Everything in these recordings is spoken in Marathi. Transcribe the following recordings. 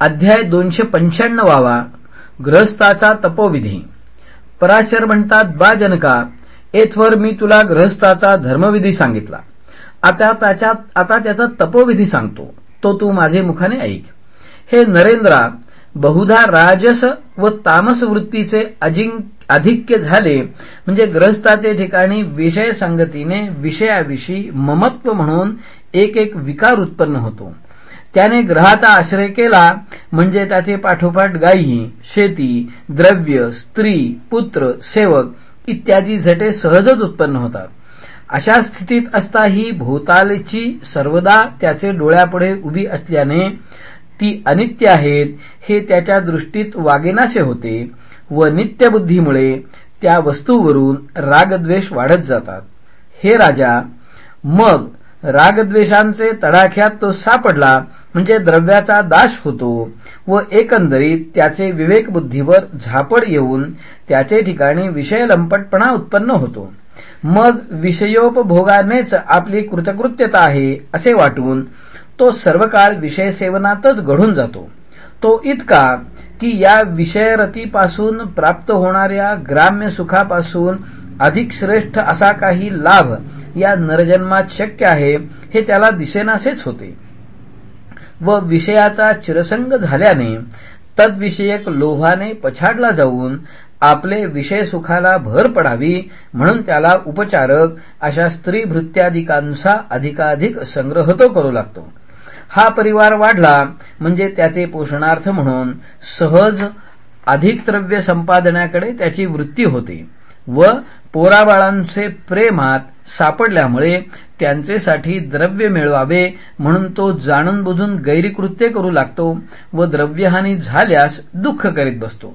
अध्याय दोनशे पंच्याण्णवावा ग्रहस्थाचा तपोविधी. पराशर म्हणतात बा जनका येथवर मी तुला ग्रहस्थाचा धर्मविधी सांगितला. आता त्याच्यात आता त्याचा तपोविधी सांगतो. तो तू माझे मुखाने ऐक. हे नरेंद्रा बहुधा राजस व तामस वृत्तीचे अधिक्य झाले म्हणजे ग्रहस्थाचे ठिकाणी विषय संगतीने विषयाविषयी ममत्व म्हणून एक एक विकार उत्पन्न होतो. त्याने ग्रहाचा आश्रय केला म्हणजे त्याचे पाठोपाठ गायी शेती द्रव्य स्त्री पुत्र सेवक इत्यादी झटे सहजच उत्पन्न होतात. अशा स्थितीत असता ही भोवतालची सर्वदा त्याचे डोळ्यापुढे उभी असल्याने ती अनित्य आहेत हे त्याच्या दृष्टीत वागेनासे होते व नित्यबुद्धीमुळे त्या वस्तूवरून रागद्वेष वाढत जातात. हे राजा मग रागद्वेषांचे तडाख्यात तो सापडला म्हणजे द्रव्याचा दाश होतो व एकंदरीत त्याचे विवेकबुद्धीवर झापड येऊन त्याचे ठिकाणी विषय लंपटपणा उत्पन्न होतो. मग विषयोपभोगानेच आपली कृतकृत्यता आहे असे वाटून तो सर्व काळ विषय सेवनातच घडून जातो. तो इतका की या विषयरतीपासून प्राप्त होणाऱ्या ग्राम्य सुखापासून अधिक श्रेष्ठ असा काही लाभ या नरजन्मात शक्य आहे हे त्याला दिसेनासेच होते. व विषयाचा चिरसंग झाल्याने तद्विषयक लोभाने पछाडला जाऊन आपले विषय सुखाला भर पडावी म्हणून त्याला उपचारक अशा स्त्री भृत्यादिकांचा अधिकाधिक संग्रह तो करू लागतो. हा परिवार वाढला म्हणजे त्याचे पोषणार्थ म्हणून सहज अधिक द्रव्य संपादनाकडे त्याची वृत्ती होते व पोराबाळांचे प्रेमात सापडल्यामुळे त्यांचेसाठी द्रव्य मिळवावे म्हणून तो जाणून बुजून गैरकृत्य करू लागतो व द्रव्यहानी झाल्यास दुःख करीत बसतो.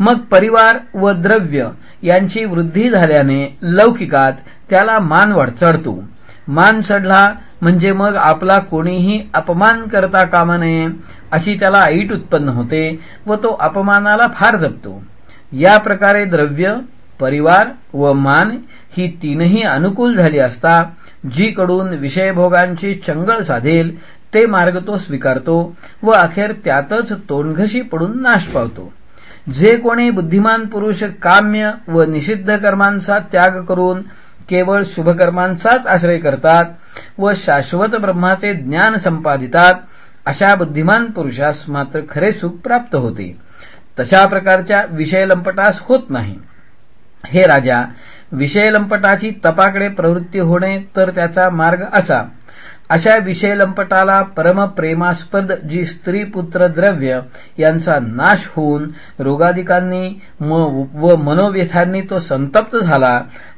मग परिवार व द्रव्य यांची वृद्धी झाल्याने लौकिकात त्याला मान चढतो. मान चढला म्हणजे मग आपला कोणीही अपमान करता कामा नये अशी त्याला ऐट उत्पन्न होते व तो अपमानाला फार जपतो. या प्रकारे द्रव्य परिवार व मान ही तीनही अनुकूल झाली असता जीकडून विषयभोगांची चंगळ साधेल ते मार्ग तो स्वीकारतो व अखेर त्यातच तोंडघशी पडून नाश पावतो. जे कोणी बुद्धिमान पुरुष काम्य व निषिद्ध कर्मांचा त्याग करून केवळ शुभकर्मांचाच आश्रय करतात व शाश्वत ब्रह्माचे ज्ञान संपादितात अशा बुद्धिमान पुरुषास मात्र खरे सुख प्राप्त होते. तशा प्रकारच्या विषय लंपटास होत नाही. हे राजा विषय लंपटाची तपाकडे प्रवृत्ती होणे तर त्याचा मार्ग असा. अशा विषय लंपटाला परमप्रेमास्पद जी स्त्री पुत्र द्रव्य यांचा नाश होऊन रोगाधिकांनी व मनोव्यथांनी तो संतप्त झाला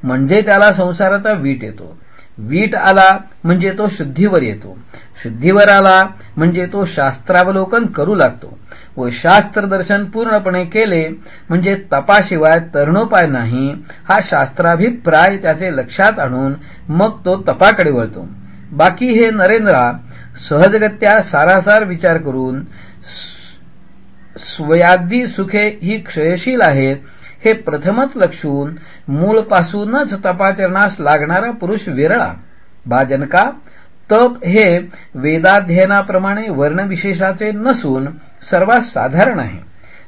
म्हणजे त्याला संसाराचा वीट येतो. वीट आला म्हणजे तो शुद्धीवर येतो. शुद्धीवर आला म्हणजे तो शास्त्रावलोकन करू लागतो. व शास्त्रदर्शन पूर्णपणे केले म्हणजे तपाशिवाय तरणोपाय नाही हा शास्त्राभिप्राय त्याचे लक्षात आणून मग तो तपाकडे वळतो. बाकी हे नरेंद्रा सहजगत्या सारासार विचार करून स्वयादी सुखे ही क्षयशील आहेत हे प्रथमच लक्षून मूळपासूनच तपाचरणास लागणारा पुरुष विरळा. बाजनका तप हे वेदाध्ययनाप्रमाणे वर्णविशेषाचे नसून सर्वात साधारण आहे.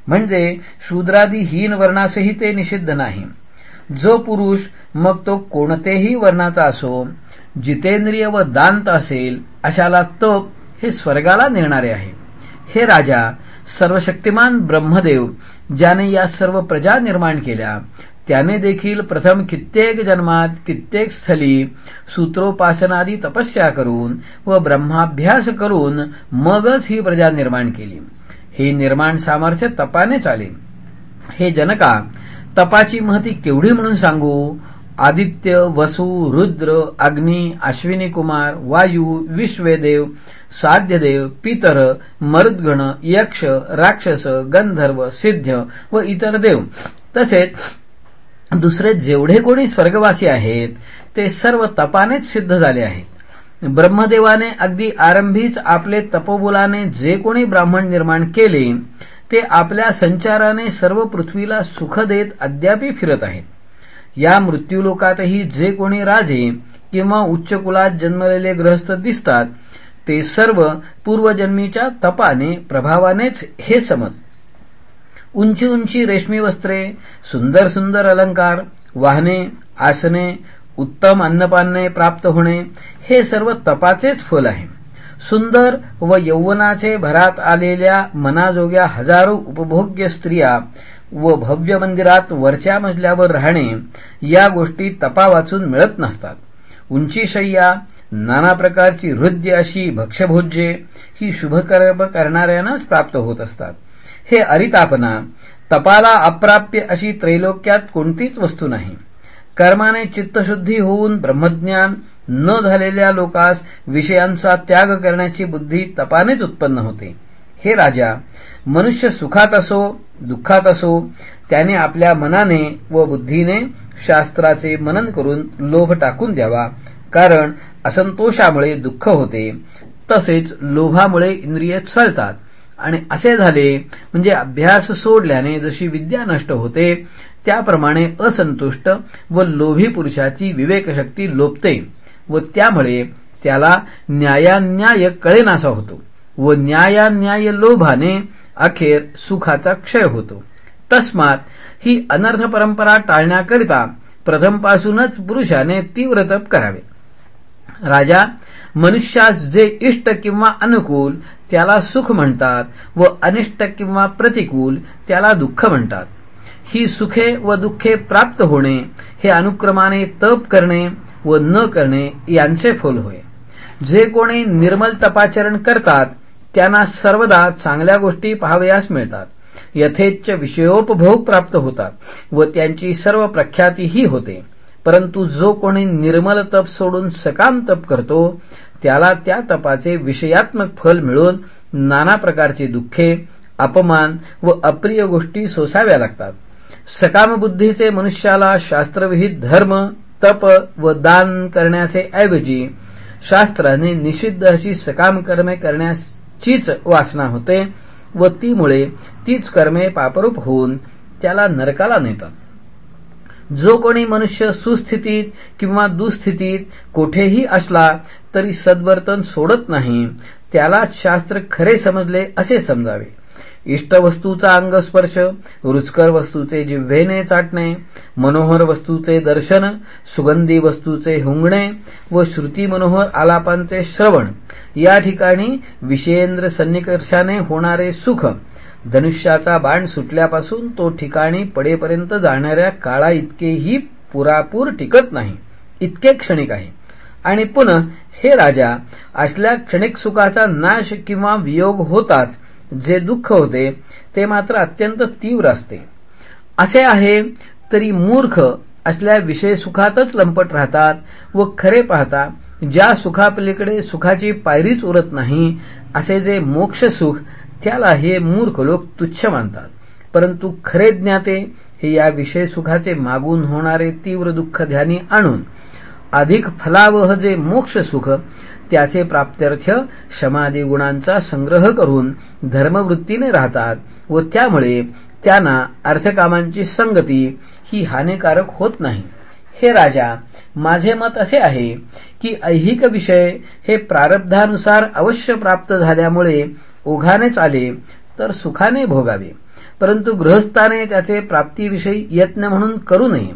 म्हणजे शूद्रादी हीन वर्णासही ते निषिद्ध नाही. जो पुरुष मग तो कोणतेही वर्णाचा असो जितेंद्रिय व दांत असेल अशाला तप हे स्वर्गाला नेणारे आहे. हे राजा सर्वशक्तिमान ब्रह्मदेव ज्याने या सर्व प्रजा निर्माण केल्या त्याने देखील प्रथम कित्येक जन्मात कित्येक स्थली सूत्रोपासनादी तपस्या करून व ब्रह्माभ्यास करून मगच ही प्रजा निर्माण केली. हे निर्माण सामर्थ्य तपानेच आले हे जनका तपाची महती केवढी म्हणून सांगू? आदित्य वसु रुद्र अग्नी अश्विनी कुमार वायू विश्वेदेव साध्यदेव पितर मरुद्गण यक्ष राक्षस गंधर्व सिद्ध व इतर देव. तसेच दुसरे जेवढे कोणी स्वर्गवासी आहेत ते सर्व तपानेच सिद्ध झाले आहेत. ब्रह्मदेवाने अगदी आरंभीच आपले तपोबुलाने जे कोणी ब्राह्मण निर्माण केले ते आपल्या संचाराने सर्व पृथ्वीला सुख देत अद्यापी फिरत आहेत. या मृत्यूलोकातही जे कोणी राजे किंवा उच्च कुलात जन्मलेले ग्रहस्थ दिसतात ते सर्व पूर्वजन्मीच्या तपाने प्रभावानेच हे समज उंची उंची रेशमी वस्त्रे सुंदर सुंदर अलंकार वाहने आसने उत्तम अन्नपाने प्राप्त होणे हे सर्व तपाचेच फल आहे. सुंदर व यौवनाचे भरात आलेल्या मनाजोग्या हजारो उपभोग्य स्त्रिया व भव्य मंदिरात वरच्या मजल्यावर राहणे या गोष्टी तपा वाचून मिळत नसतात. उंची शय्या नाना प्रकारची हृद्य अशी भक्ष्यभोज्ये ही शुभकर्म करणाऱ्यांनाच प्राप्त होत असतात. हे अरितापना तपाला अप्राप्य अशी त्रैलोक्यात कोणतीच वस्तू नाही. कर्माने चित्तशुद्धी होऊन ब्रह्मज्ञान न झालेल्या लोकास विषयांचा त्याग करण्याची बुद्धी तपानेच उत्पन्न होते. हे राजा मनुष्य सुखात असो दुःखात असो त्याने आपल्या मनाने व बुद्धीने शास्त्राचे मनन करून लोभ टाकून द्यावा. कारण असंतोषामुळे दुःख होते तसेच लोभामुळे इंद्रिय चळतात आणि असे झाले म्हणजे अभ्यास सोडल्याने जशी विद्या नष्ट होते त्याप्रमाणे असंतुष्ट व लोभी पुरुषाची विवेकशक्ती लोपते व त्यामुळे त्याला न्यायान्याय कळेनासा होतो व न्यायान्याय लोभाने अखेर सुखाचा क्षय होतो. तस्मात ही अनर्थ परंपरा टाळण्याकरिता प्रथमपासूनच पुरुषाने तीव्र तप करावे. राजा मनुष्यास जे इष्ट किंवा अनुकूल त्याला सुख म्हणतात व अनिष्ट किंवा प्रतिकूल त्याला दुःख म्हणतात. ही सुखे व दुःखे प्राप्त होणे हे अनुक्रमाने तप करणे व न करणे यांचे फल होय. जे कोणी निर्मल तपाचरण करतात त्यांना सर्वदा चांगल्या गोष्टी पाहावयास मिळतात. यथेच्छ विषयोपभोग प्राप्त होतात व त्यांची सर्व प्रख्यातीही होते. परंतु जो कोणी निर्मल तप सोडून सकाम तप करतो त्याला त्या तपाचे विषयात्मक फल मिळून नाना प्रकारची दुःखे अपमान व अप्रिय गोष्टी सोसाव्या लागतात. सकाम बुद्धीचे मनुष्याला शास्त्रविहित धर्म तप व दान करण्याचे ऐवजी शास्त्राने निषिद्ध अशी सकाम कर्मे करण्याचीच वासना होते व तीमुळे तीच कर्मे पापरूप होऊन त्याला नरकाला नेतात. जो कोणी मनुष्य सुस्थितीत किंवा दुस्थितीत कोठेही असला तरी सद्वर्तन सोडत नाही. त्याला शास्त्र खरे समजले असे समजावे. इष्टवस्तूचा अंगस्पर्श रुचकर वस्तूचे जिव्हेने चाटणे मनोहर वस्तूचे दर्शन सुगंधी वस्तूचे हुंगणे व श्रुती मनोहर आलापांचे श्रवण या ठिकाणी विषयेंद्र सन्निकर्षाने होणारे सुख धनुष्याचा बाण सुटल्यापासून तो ठिकाणी पडेपर्यंत जाणाऱ्या काळा इतकेही पुरापूर टिकत नाही. इतके क्षणिक आहे. आणि पुन्हा हे राजा असल्या क्षणिक सुखाचा नाश किंवा वियोग होताच जे दुःख होते ते मात्र अत्यंत तीव्र असते. असे आहे तरी मूर्ख असल्या विषय सुखातच लंपट राहतात व खरे पाहता ज्या सुखापलीकडे सुखाची पायरीच उरत नाही असे जे मोक्ष सुख त्याला हे मूर्ख लोक तुच्छ मानतात. परंतु खरे ज्ञाते हे या विषय सुखाचे मागून होणारे तीव्र दुःख ध्यानी आणून अधिक फलावह जे मोक्ष सुख त्याचे प्राप्त्यर्थ शमादी गुणांचा संग्रह करून धर्मवृत्तीने राहतात व त्यामुळे त्यांना अर्थकामांची संगती ही हानिकारक होत नाही. हे राजा माझे मत असे आहे की ऐहिक विषय हे प्रारब्धानुसार अवश्य प्राप्त झाल्यामुळे ओघानेच आले तर सुखाने भोगावे. परंतु गृहस्थाने त्याचे प्राप्तीविषयी यत्न म्हणून करू नये.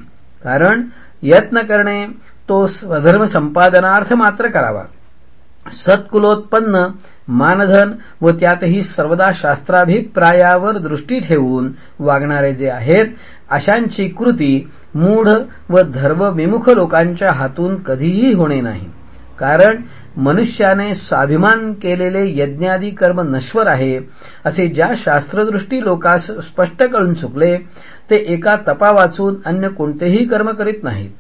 कारण यत्न करणे तो स्वधर्म संपादनार्थ मात्र करावा. सत्कुलोत्पन्न मानधन व त्यातही सर्वदा शास्त्राभिप्रायावर दृष्टी ठेवून वागणारे जे आहेत अशांची कृती मूढ व धर्मविमुख लोकांच्या हातून कधीही होणे नाही. कारण मनुष्याने स्वाभिमान केलेले यज्ञादी कर्म नश्वर आहे असे ज्या शास्त्रदृष्टी लोकास स्पष्ट कळून चुकले ते एका तपा वाचून अन्य कोणतेही कर्म करीत नाहीत.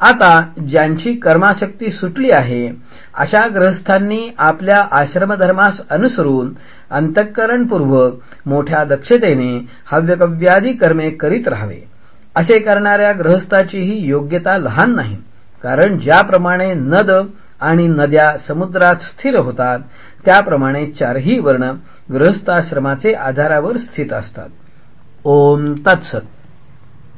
आता ज्यांची कर्माशक्ती सुटली आहे अशा ग्रहस्थांनी आपल्या आश्रमधर्मास अनुसरून अंतःकरणपूर्वक मोठ्या दक्षतेने हव्यकव्यादी कर्मे करीत राहावे. असे करणाऱ्या ग्रहस्थाचीही योग्यता लहान नाही कारण ज्याप्रमाणे नद आणि नद्या समुद्रात स्थिर होतात. त्याप्रमाणे चारही वर्ण गृहस्थाश्रमाचे आधारावर स्थित असतात. ओम तत्सत.